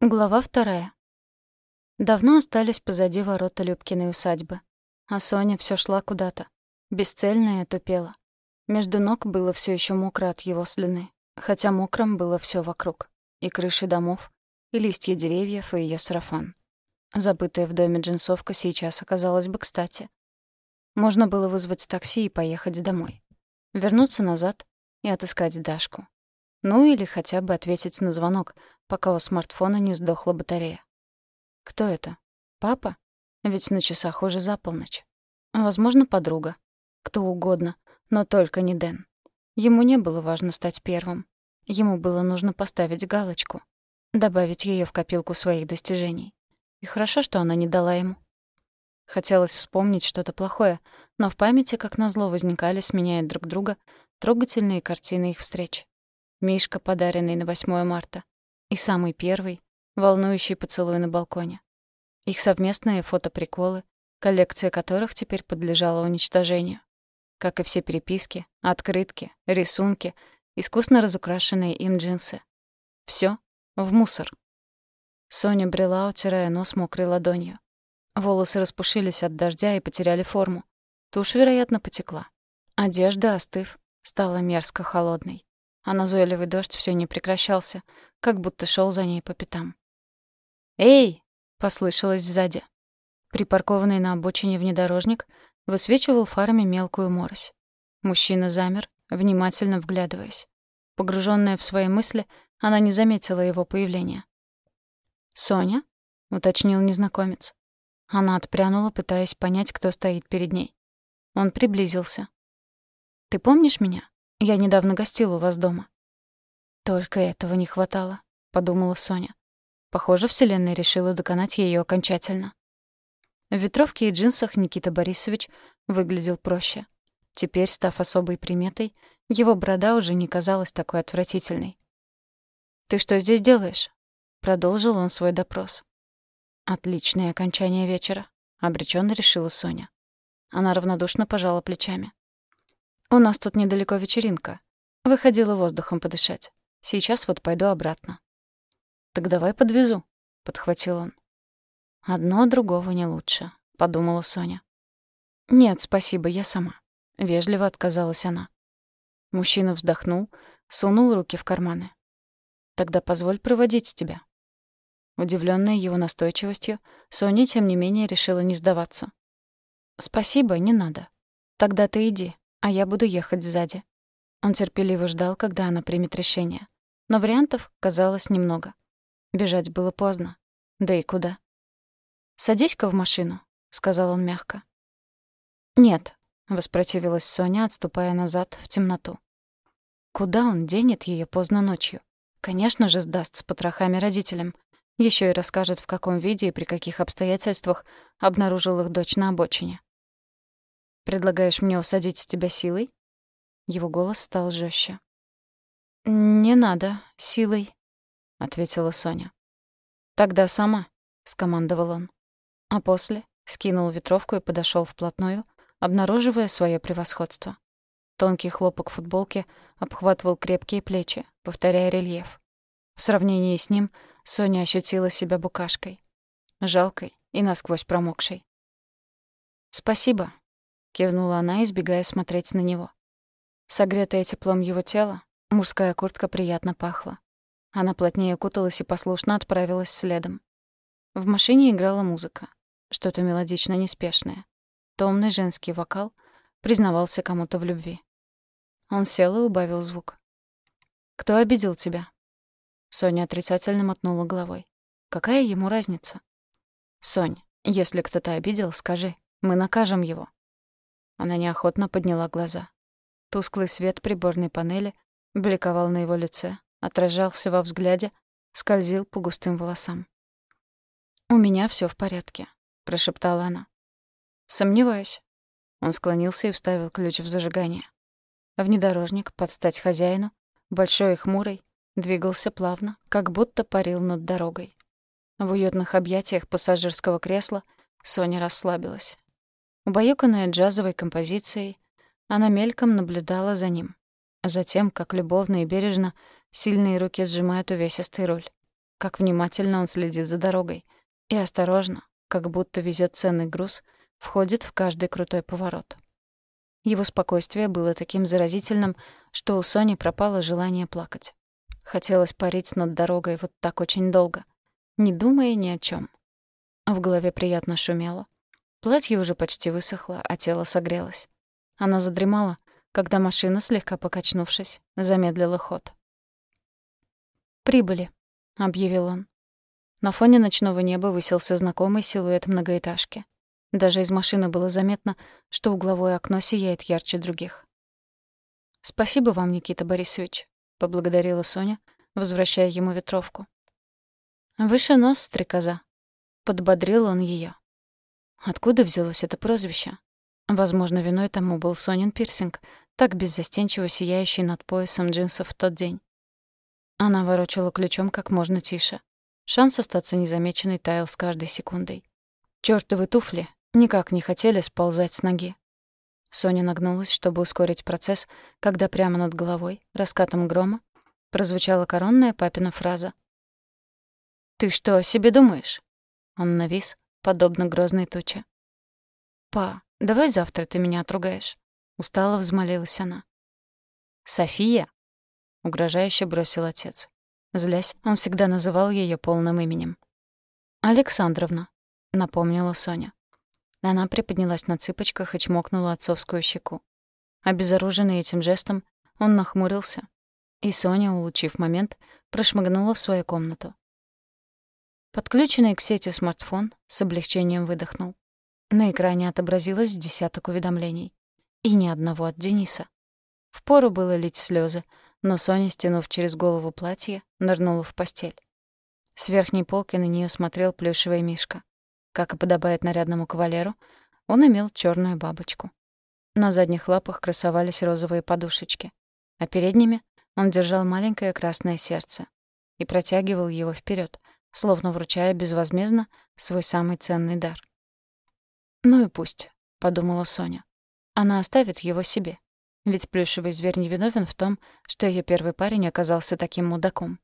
Глава вторая. Давно остались позади ворота Любкиной усадьбы. А Соня все шла куда-то. Бесцельная тупела. Между ног было все еще мокро от его слюны. Хотя мокрым было все вокруг. И крыши домов, и листья деревьев, и ее сарафан. Забытая в доме джинсовка сейчас оказалась бы кстати. Можно было вызвать такси и поехать домой. Вернуться назад и отыскать Дашку. Ну или хотя бы ответить на звонок, пока у смартфона не сдохла батарея. Кто это? Папа? Ведь на часах уже за полночь. Возможно, подруга. Кто угодно, но только не Дэн. Ему не было важно стать первым. Ему было нужно поставить галочку, добавить ее в копилку своих достижений. И хорошо, что она не дала ему. Хотелось вспомнить что-то плохое, но в памяти, как назло, возникали, сменяя друг друга, трогательные картины их встреч. Мишка, подаренный на 8 марта. И самый первый, волнующий поцелуй на балконе. Их совместные фотоприколы, коллекция которых теперь подлежала уничтожению. Как и все переписки, открытки, рисунки, искусно разукрашенные им джинсы. Всё в мусор. Соня брела, утирая нос мокрой ладонью. Волосы распушились от дождя и потеряли форму. Тушь, вероятно, потекла. Одежда, остыв, стала мерзко холодной а назойливый дождь все не прекращался, как будто шел за ней по пятам. «Эй!» — послышалось сзади. Припаркованный на обочине внедорожник высвечивал фарами мелкую морось. Мужчина замер, внимательно вглядываясь. Погруженная в свои мысли, она не заметила его появления. «Соня?» — уточнил незнакомец. Она отпрянула, пытаясь понять, кто стоит перед ней. Он приблизился. «Ты помнишь меня?» Я недавно гостила у вас дома». «Только этого не хватало», — подумала Соня. Похоже, Вселенная решила доконать ее окончательно. В ветровке и джинсах Никита Борисович выглядел проще. Теперь, став особой приметой, его борода уже не казалась такой отвратительной. «Ты что здесь делаешь?» — продолжил он свой допрос. «Отличное окончание вечера», — обреченно решила Соня. Она равнодушно пожала плечами. «У нас тут недалеко вечеринка. Выходила воздухом подышать. Сейчас вот пойду обратно». «Так давай подвезу», — подхватил он. «Одно другого не лучше», — подумала Соня. «Нет, спасибо, я сама», — вежливо отказалась она. Мужчина вздохнул, сунул руки в карманы. «Тогда позволь проводить тебя». Удивленная его настойчивостью, Соня, тем не менее, решила не сдаваться. «Спасибо, не надо. Тогда ты иди, а я буду ехать сзади. Он терпеливо ждал, когда она примет решение. Но вариантов казалось немного. Бежать было поздно. Да и куда? «Садись-ка в машину», — сказал он мягко. «Нет», — воспротивилась Соня, отступая назад в темноту. Куда он денет ее поздно ночью? Конечно же, сдаст с потрохами родителям. Еще и расскажет, в каком виде и при каких обстоятельствах обнаружил их дочь на обочине. Предлагаешь мне усадить тебя силой?» Его голос стал жестче. «Не надо, силой», — ответила Соня. «Тогда сама», — скомандовал он. А после скинул ветровку и подошел вплотную, обнаруживая свое превосходство. Тонкий хлопок футболки обхватывал крепкие плечи, повторяя рельеф. В сравнении с ним Соня ощутила себя букашкой. Жалкой и насквозь промокшей. «Спасибо», кивнула она, избегая смотреть на него. Согретая теплом его тела, мужская куртка приятно пахла. Она плотнее куталась и послушно отправилась следом. В машине играла музыка, что-то мелодично неспешное. Томный женский вокал признавался кому-то в любви. Он сел и убавил звук. «Кто обидел тебя?» Соня отрицательно мотнула головой. «Какая ему разница?» «Сонь, если кто-то обидел, скажи. Мы накажем его». Она неохотно подняла глаза. Тусклый свет приборной панели бликовал на его лице, отражался во взгляде, скользил по густым волосам. «У меня все в порядке», — прошептала она. «Сомневаюсь». Он склонился и вставил ключ в зажигание. Внедорожник, под стать хозяину, большой и хмурый, двигался плавно, как будто парил над дорогой. В уютных объятиях пассажирского кресла Соня расслабилась. Убаюканная джазовой композицией, она мельком наблюдала за ним. Затем, как любовно и бережно, сильные руки сжимают увесистый руль. как внимательно он следит за дорогой. И осторожно, как будто везет ценный груз, входит в каждый крутой поворот. Его спокойствие было таким заразительным, что у Сони пропало желание плакать. Хотелось парить над дорогой вот так очень долго, не думая ни о чем. В голове приятно шумело. Платье уже почти высохло, а тело согрелось. Она задремала, когда машина, слегка покачнувшись, замедлила ход. «Прибыли», — объявил он. На фоне ночного неба высился знакомый силуэт многоэтажки. Даже из машины было заметно, что угловое окно сияет ярче других. «Спасибо вам, Никита Борисович», — поблагодарила Соня, возвращая ему ветровку. «Выше нос, стрекоза», — подбодрил он ее. Откуда взялось это прозвище? Возможно, виной тому был Сонин пирсинг, так беззастенчиво сияющий над поясом джинсов в тот день. Она ворочала ключом как можно тише. Шанс остаться незамеченной таял с каждой секундой. Чёртовы туфли никак не хотели сползать с ноги. Соня нагнулась, чтобы ускорить процесс, когда прямо над головой, раскатом грома, прозвучала коронная папина фраза. «Ты что о себе думаешь?» Он навис, подобно грозной туче. «Па, давай завтра ты меня отругаешь», — устало взмолилась она. «София?» — угрожающе бросил отец. Злясь, он всегда называл ее полным именем. «Александровна», — напомнила Соня. Она приподнялась на цыпочках и чмокнула отцовскую щеку. Обезоруженный этим жестом, он нахмурился, и Соня, улучив момент, прошмыгнула в свою комнату. Подключенный к сети смартфон с облегчением выдохнул. На экране отобразилось десяток уведомлений. И ни одного от Дениса. Впору было лить слезы, но Соня, стянув через голову платье, нырнула в постель. С верхней полки на нее смотрел плюшевый мишка. Как и подобает нарядному кавалеру, он имел черную бабочку. На задних лапах красовались розовые подушечки, а передними он держал маленькое красное сердце и протягивал его вперед, словно вручая безвозмездно свой самый ценный дар. «Ну и пусть», — подумала Соня. «Она оставит его себе. Ведь плюшевый зверь не виновен в том, что ее первый парень оказался таким мудаком.